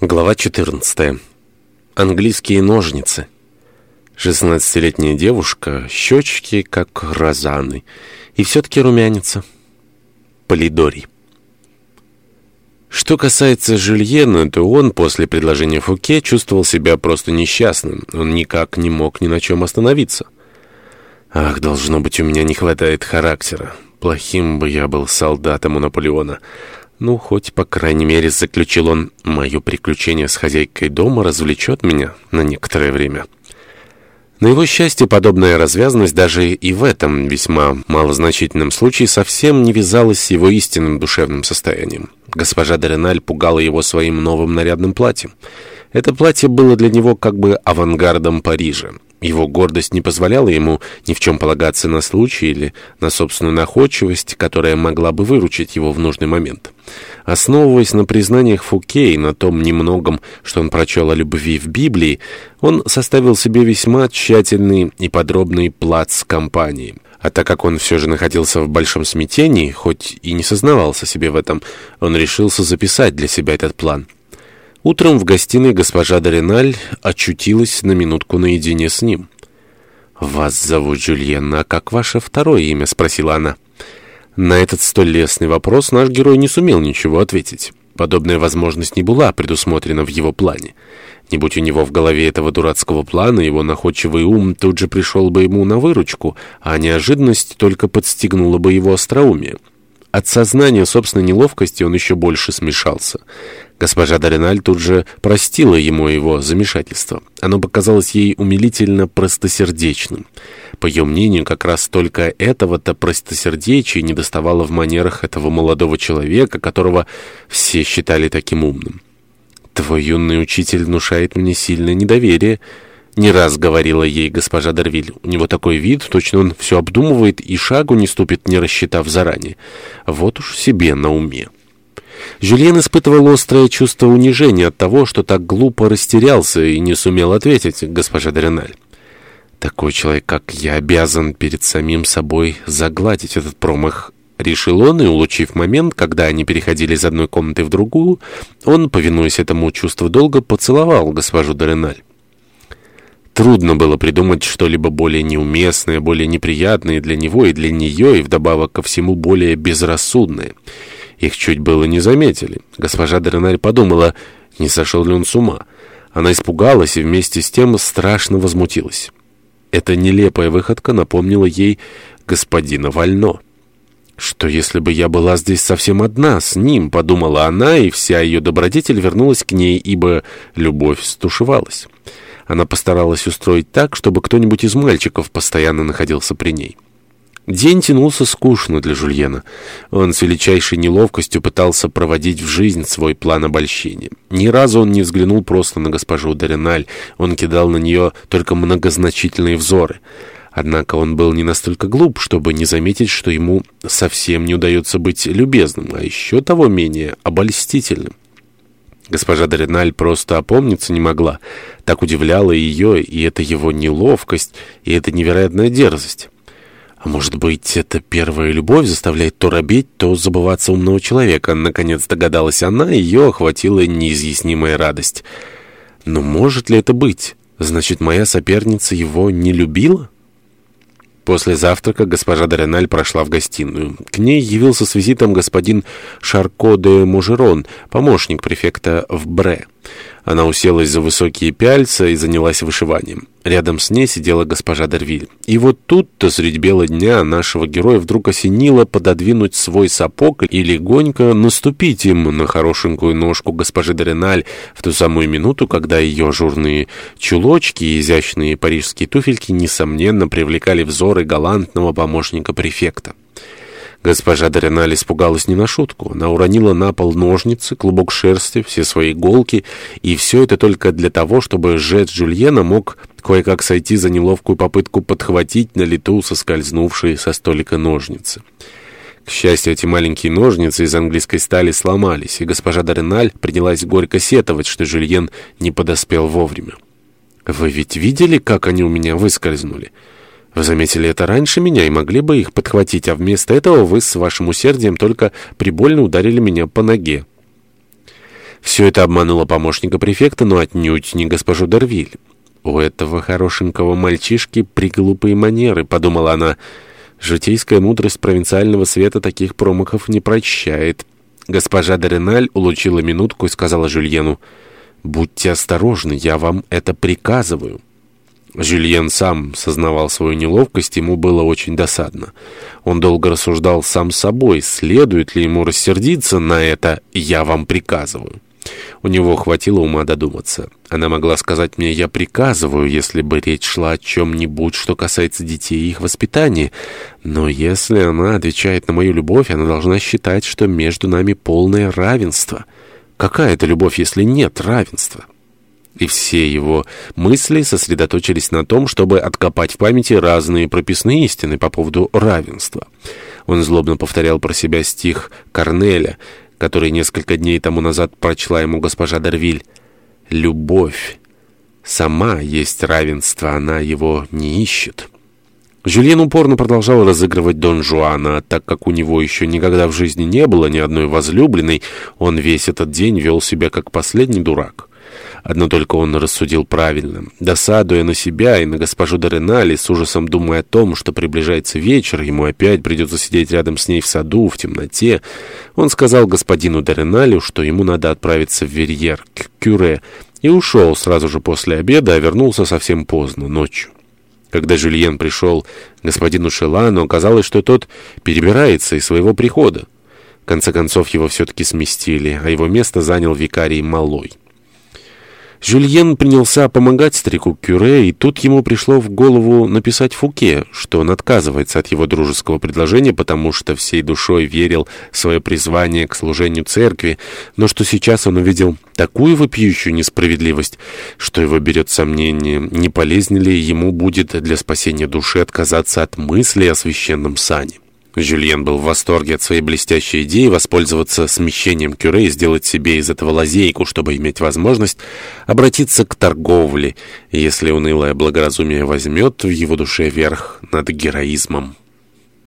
Глава 14. Английские ножницы. 16-летняя девушка, щечки как розаны, и все-таки румянится. Полидорий. Что касается Жюльена, то он после предложения Фуке чувствовал себя просто несчастным. Он никак не мог ни на чем остановиться. «Ах, должно быть, у меня не хватает характера. Плохим бы я был солдатом у Наполеона». Ну, хоть, по крайней мере, заключил он, мое приключение с хозяйкой дома развлечет меня на некоторое время. На его счастье, подобная развязанность даже и в этом весьма малозначительном случае совсем не вязалась с его истинным душевным состоянием. Госпожа Дореналь пугала его своим новым нарядным платьем. Это платье было для него как бы авангардом Парижа. Его гордость не позволяла ему ни в чем полагаться на случай или на собственную находчивость, которая могла бы выручить его в нужный момент. Основываясь на признаниях Фуке и на том немногом, что он прочел о любви в Библии, он составил себе весьма тщательный и подробный плац компании. А так как он все же находился в большом смятении, хоть и не сознавался себе в этом, он решился записать для себя этот план – Утром в гостиной госпожа Дориналь очутилась на минутку наедине с ним. «Вас зовут Жюльен, а как ваше второе имя?» — спросила она. На этот столь лестный вопрос наш герой не сумел ничего ответить. Подобная возможность не была предусмотрена в его плане. Не будь у него в голове этого дурацкого плана, его находчивый ум тут же пришел бы ему на выручку, а неожиданность только подстегнула бы его остроумие. От сознания собственной неловкости он еще больше смешался. Госпожа Дориналь тут же простила ему его замешательство. Оно показалось ей умилительно простосердечным. По ее мнению, как раз только этого-то простосердечия недоставало в манерах этого молодого человека, которого все считали таким умным. «Твой юный учитель внушает мне сильное недоверие», — не раз говорила ей госпожа Дервиль. У него такой вид, точно он все обдумывает и шагу не ступит, не рассчитав заранее. Вот уж себе на уме. Жюльен испытывал острое чувство унижения от того, что так глупо растерялся и не сумел ответить госпожа Дореналь. Такой человек, как я, обязан перед самим собой загладить этот промах. Решил он, и, улучив момент, когда они переходили из одной комнаты в другую, он, повинуясь этому чувству долга, поцеловал госпожу Дореналь. Трудно было придумать что-либо более неуместное, более неприятное для него и для нее, и вдобавок ко всему более безрассудное. Их чуть было не заметили. Госпожа Дреналь подумала, не сошел ли он с ума. Она испугалась и вместе с тем страшно возмутилась. Эта нелепая выходка напомнила ей господина Вально. «Что, если бы я была здесь совсем одна, с ним?» — подумала она, и вся ее добродетель вернулась к ней, ибо любовь стушевалась. Она постаралась устроить так, чтобы кто-нибудь из мальчиков постоянно находился при ней. День тянулся скучно для Жульена. Он с величайшей неловкостью пытался проводить в жизнь свой план обольщения. Ни разу он не взглянул просто на госпожу Дориналь, он кидал на нее только многозначительные взоры. Однако он был не настолько глуп, чтобы не заметить, что ему совсем не удается быть любезным, а еще того менее обольстительным. Госпожа Дориналь просто опомниться не могла. Так удивляла ее и эта его неловкость, и эта невероятная дерзость. А может быть, это первая любовь заставляет то робеть, то забываться умного человека. Наконец догадалась она, ее охватила неизъяснимая радость. Но может ли это быть? Значит, моя соперница его не любила? После завтрака госпожа Дореналь прошла в гостиную. К ней явился с визитом господин Шарко де Мужерон, помощник префекта в Бре. Она уселась за высокие пяльца и занялась вышиванием. Рядом с ней сидела госпожа Дервиль. И вот тут-то средь бела дня нашего героя вдруг осенило пододвинуть свой сапог и легонько наступить им на хорошенькую ножку госпожи Дореналь в ту самую минуту, когда ее ажурные чулочки и изящные парижские туфельки несомненно привлекали взоры галантного помощника префекта. Госпожа Дориналь испугалась не на шутку. Она уронила на пол ножницы, клубок шерсти, все свои иголки, и все это только для того, чтобы Жет Жульена мог кое-как сойти за неловкую попытку подхватить на лету соскользнувшие со столика ножницы. К счастью, эти маленькие ножницы из английской стали сломались, и госпожа Дориналь принялась горько сетовать, что Жюльен не подоспел вовремя. «Вы ведь видели, как они у меня выскользнули?» Вы заметили это раньше меня и могли бы их подхватить, а вместо этого вы с вашим усердием только прибольно ударили меня по ноге. Все это обмануло помощника префекта, но отнюдь не госпожу Дервиль. «У этого хорошенького мальчишки приглупые манеры», — подумала она. «Житейская мудрость провинциального света таких промахов не прощает». Госпожа Дореналь улучила минутку и сказала Жюльену, «Будьте осторожны, я вам это приказываю». Жюльен сам сознавал свою неловкость, ему было очень досадно. Он долго рассуждал сам собой, следует ли ему рассердиться на это «я вам приказываю». У него хватило ума додуматься. Она могла сказать мне «я приказываю», если бы речь шла о чем-нибудь, что касается детей и их воспитания. Но если она отвечает на мою любовь, она должна считать, что между нами полное равенство. Какая это любовь, если нет равенства? И все его мысли сосредоточились на том, чтобы откопать в памяти разные прописные истины по поводу равенства. Он злобно повторял про себя стих Корнеля — который несколько дней тому назад прочла ему госпожа Дервиль. «Любовь. Сама есть равенство, она его не ищет». Жюльен упорно продолжал разыгрывать Дон Жуана, так как у него еще никогда в жизни не было ни одной возлюбленной, он весь этот день вел себя как последний дурак. Одно только он рассудил правильно. Досадуя на себя и на госпожу Доренали, с ужасом думая о том, что приближается вечер, ему опять придется сидеть рядом с ней в саду, в темноте, он сказал господину Дореналю, что ему надо отправиться в Верьер, к Кюре, и ушел сразу же после обеда, а вернулся совсем поздно, ночью. Когда Жюльен пришел к господину Шелану, оказалось, что тот перебирается из своего прихода. В конце концов, его все-таки сместили, а его место занял викарий Малой. Жюльен принялся помогать старику Кюре, и тут ему пришло в голову написать Фуке, что он отказывается от его дружеского предложения, потому что всей душой верил в свое призвание к служению церкви, но что сейчас он увидел такую вопиющую несправедливость, что его берет сомнение, не полезнее ли ему будет для спасения души отказаться от мысли о священном сане. Жюльен был в восторге от своей блестящей идеи воспользоваться смещением Кюре и сделать себе из этого лазейку, чтобы иметь возможность обратиться к торговле, если унылое благоразумие возьмет в его душе верх над героизмом.